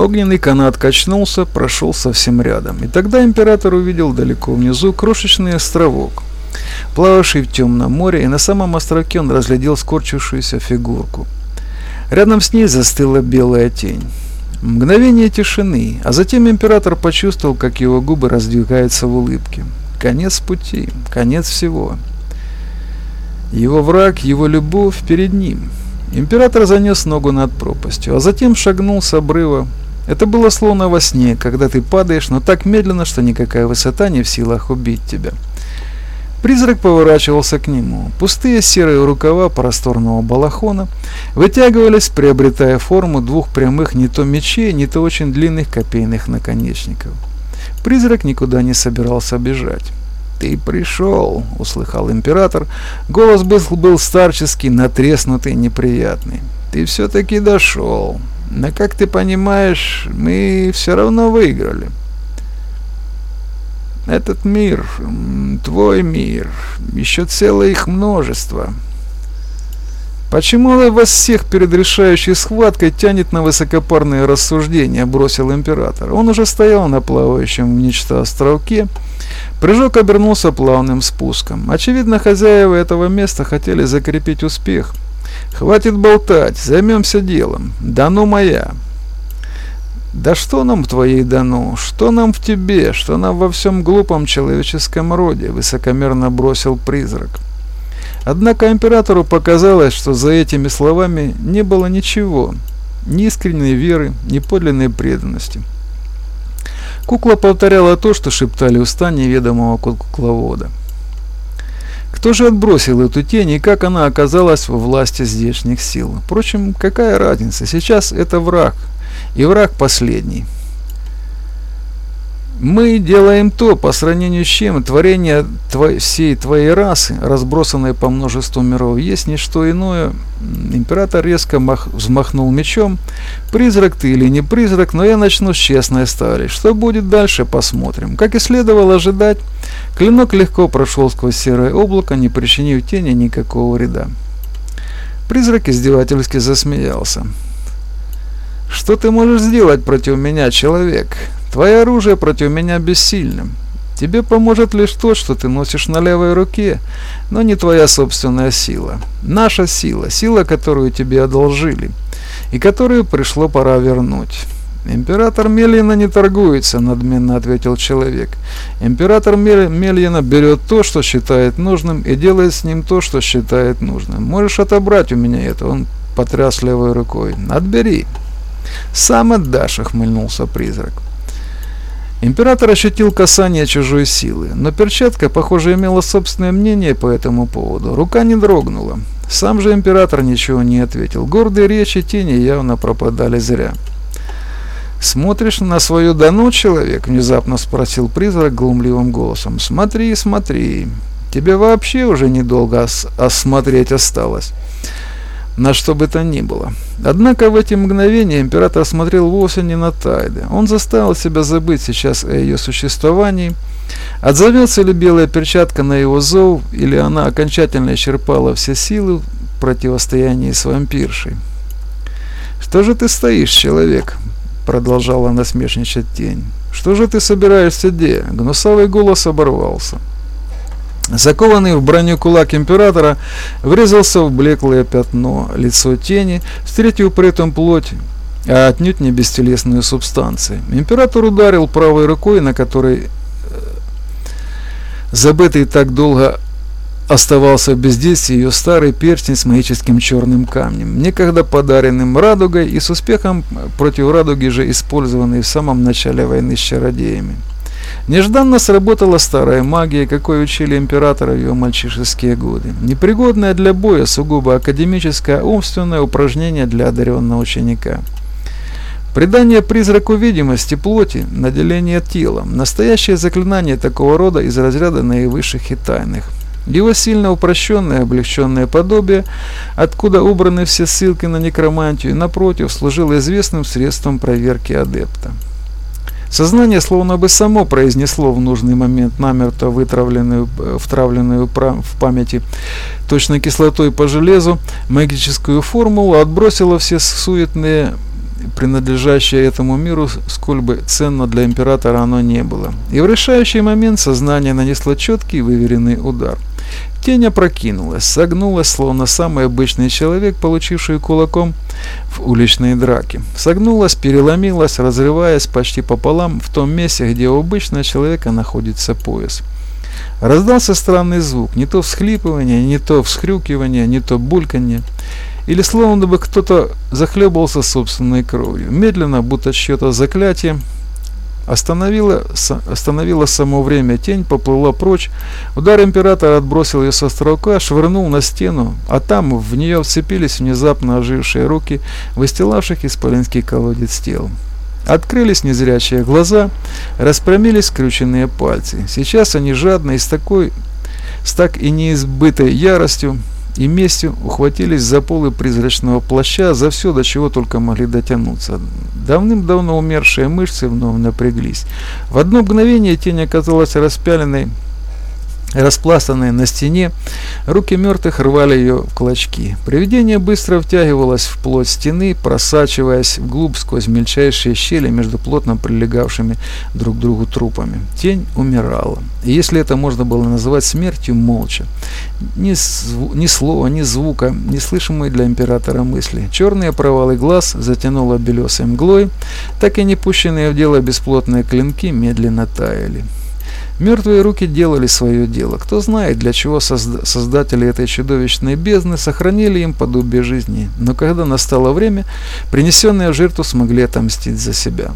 Огненный канат качнулся, прошел совсем рядом, и тогда император увидел далеко внизу крошечный островок, плававший в темном море, и на самом островке он разглядел скорчившуюся фигурку. Рядом с ней застыла белая тень. Мгновение тишины, а затем император почувствовал, как его губы раздвигаются в улыбке. Конец пути, конец всего. Его враг, его любовь перед ним. Император занес ногу над пропастью, а затем шагнул с обрыва, это было словно во сне, когда ты падаешь, но так медленно, что никакая высота не в силах убить тебя. Призрак поворачивался к нему. Пустые серые рукава просторного балахона вытягивались, приобретая форму двух прямых не то мечей, не то очень длинных копейных наконечников. Призрак никуда не собирался бежать. «Ты пришел!» — услыхал император. Голос был, был старческий, натреснутый, неприятный. «Ты все-таки дошел!» Но, как ты понимаешь, мы все равно выиграли. Этот мир, твой мир, еще целое их множество. Почему вас всех перед решающей схваткой тянет на высокопарные рассуждения, бросил император. Он уже стоял на плавающем в нечто островке. Прыжок обернулся плавным спуском. Очевидно, хозяева этого места хотели закрепить успех – Хватит болтать, займемся делом. Дано моя. Да что нам в твоей Дану? Что нам в тебе? Что нам во всем глупом человеческом роде? Высокомерно бросил призрак. Однако императору показалось, что за этими словами не было ничего, ни искренней веры, ни подлинной преданности. Кукла повторяла то, что шептали уста неведомого кукловода. Кто же отбросил эту тень и как она оказалась во власти здешних сил? Впрочем, какая разница? Сейчас это враг, и враг последний. Мы делаем то, по сравнению с чем творение твой, всей твоей расы, разбросанной по множеству миров, есть не что иное. Император резко мах, взмахнул мечом. Призрак ты или не призрак, но я начну с честной стали. Что будет дальше, посмотрим. Как и следовало ожидать, клинок легко прошел сквозь серое облако, не причинив тени никакого вреда. Призрак издевательски засмеялся. «Что ты можешь сделать против меня, человек? Твое оружие против меня бессильно. Тебе поможет лишь то, что ты носишь на левой руке, но не твоя собственная сила. Наша сила, сила, которую тебе одолжили, и которую пришло пора вернуть. «Император Мельина не торгуется», — надменно ответил человек. «Император Мельина берет то, что считает нужным, и делает с ним то, что считает нужным. Можешь отобрать у меня это», — он потряс левой рукой. «Отбери». «Сам отдашь», — охмыльнулся призрак. Император ощутил касание чужой силы, но перчатка, похоже, имела собственное мнение по этому поводу. Рука не дрогнула. Сам же император ничего не ответил. Гордые речи тени явно пропадали зря. «Смотришь на свою Дану, человек?» – внезапно спросил призрак глумливым голосом. «Смотри, смотри. Тебе вообще уже недолго ос осмотреть осталось» на что бы то ни было. Однако в эти мгновения император смотрел вовсе не на Тайды. Он заставил себя забыть сейчас о ее существовании. Отзовется ли белая перчатка на его зов, или она окончательно исчерпала все силы в противостоянии с вампиршей. «Что же ты стоишь, человек?» — продолжала насмешничать тень. «Что же ты собираешься делать?» Гнусавый голос оборвался. Закованный в броню кулак императора врезался в блеклое пятно, лицо тени, встретив при этом плоть, а отнюдь не бестелесную субстанцию. Император ударил правой рукой, на которой э, забытый так долго оставался в бездействии ее старый перстень с магическим черным камнем, некогда подаренным радугой и с успехом против радуги же использованный в самом начале войны с чародеями. Нежданно сработала старая магия, какой учили императора в его мальчишеские годы. Непригодное для боя, сугубо академическое, умственное упражнение для одаренного ученика. Придание призраку видимости плоти, наделение телом. Настоящее заклинание такого рода из разряда наивысших и тайных. Его сильно упрощенное, облегченное подобие, откуда убраны все ссылки на некромантию, напротив, служило известным средством проверки адепта. Сознание словно бы само произнесло в нужный момент намерто вытравленную, э, втравленную в памяти точно кислотой по железу магическую формулу, отбросило все суетные принадлежащее этому миру, сколь бы ценно для императора оно не было. И в решающий момент сознание нанесло четкий выверенный удар. Тень опрокинулась, согнулась, словно самый обычный человек, получивший кулаком в уличной драке. Согнулась, переломилась, разрываясь почти пополам в том месте, где у обычного человека находится пояс. Раздался странный звук, не то всхлипывание, не то всхрюкивание, не то бульканье. Или словно бы кто-то захлебывался собственной кровью. Медленно, будто чье-то заклятие, остановило, остановило само время, тень поплыла прочь. Удар императора отбросил ее со островка, швырнул на стену, а там в нее вцепились внезапно ожившие руки, выстилавших исполинский колодец тел. Открылись незрячие глаза, распрямились скрюченные пальцы. Сейчас они жадно и с такой, с так и неизбытой яростью и местью ухватились за полы призрачного плаща, за все, до чего только могли дотянуться. Давным-давно умершие мышцы вновь напряглись. В одно мгновение тень оказалась распяленной распластанной на стене, руки мертвых рвали ее в клочки. Привидение быстро втягивалось в плоть стены, просачиваясь вглубь сквозь мельчайшие щели между плотно прилегавшими друг к другу трупами. Тень умирала. И если это можно было назвать смертью, молча. Ни, зву ни слова, ни звука, не слышимые для императора мысли. Черные провалы глаз затянуло белесой мглой, так и не пущенные в дело бесплотные клинки медленно таяли. Мертвые руки делали свое дело. Кто знает, для чего созда создатели этой чудовищной бездны сохранили им подобие жизни. Но когда настало время, принесенные в жертву смогли отомстить за себя.